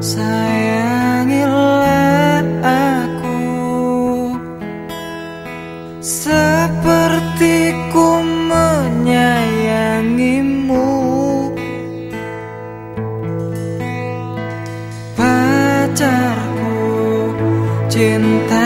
Sayangilah aku. Seperti ku menyayangimu. Pacarku cinta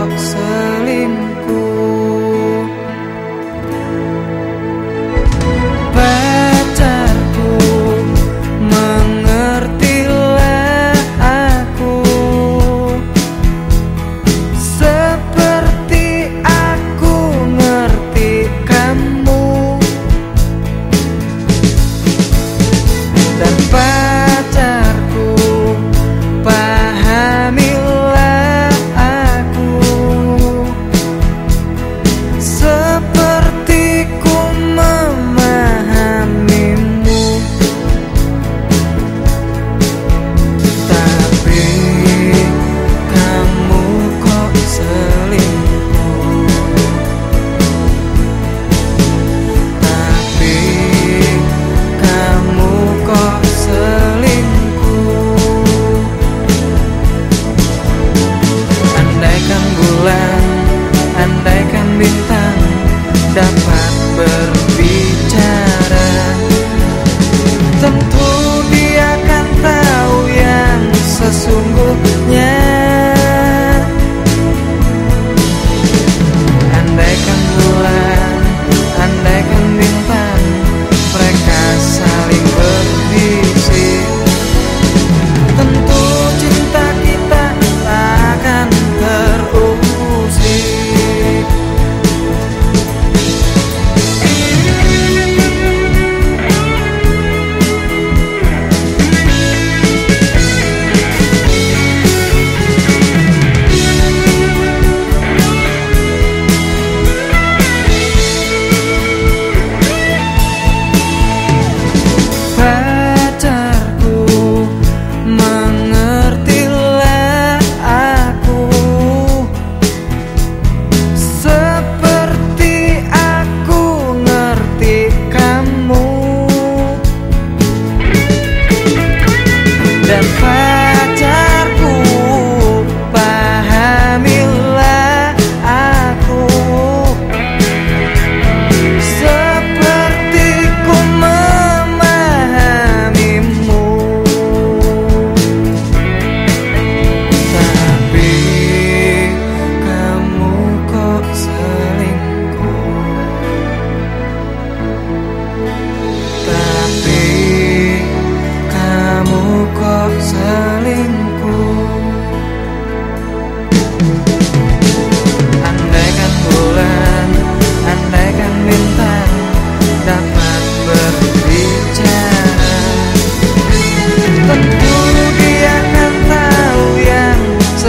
boxes.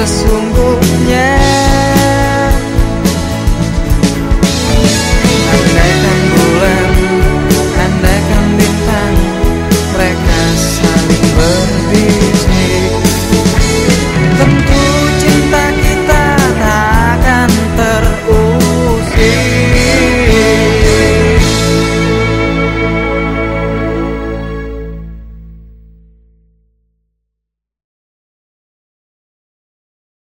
sungguh